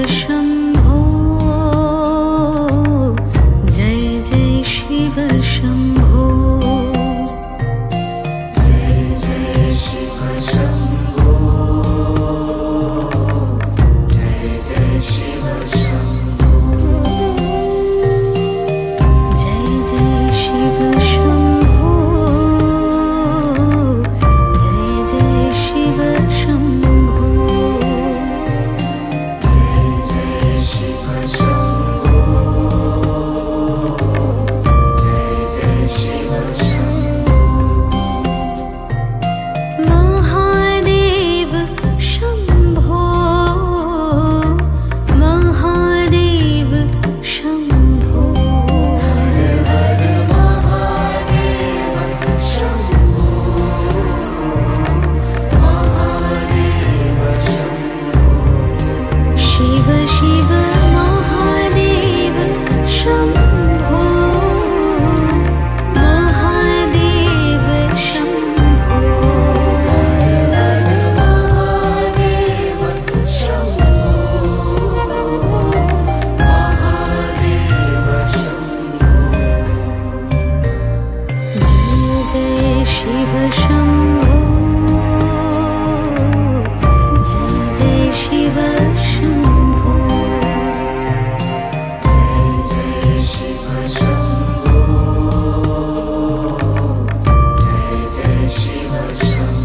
为什么？喜欢生活，最最喜欢生活，最最喜欢生。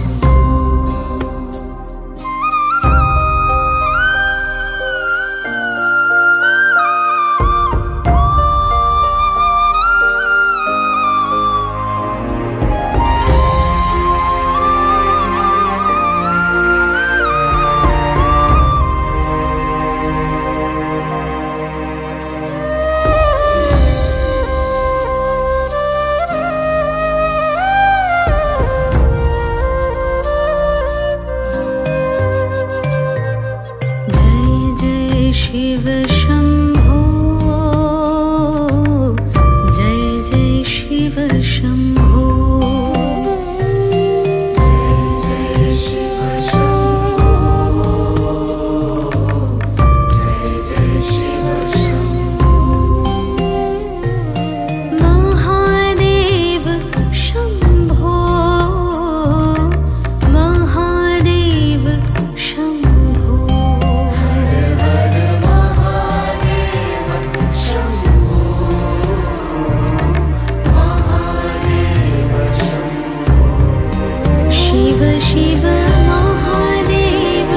शिव शिव महादेव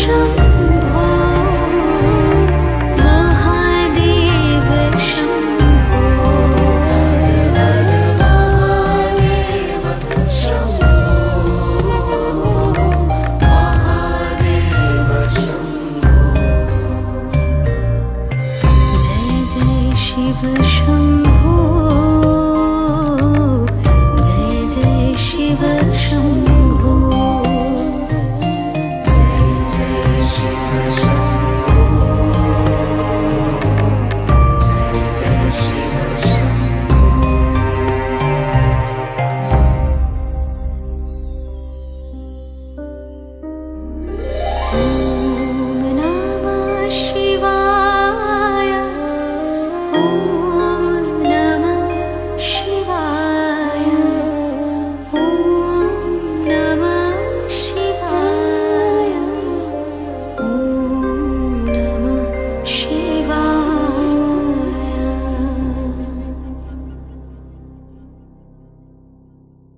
शम्भ। महादेवं जय जय शिव शम्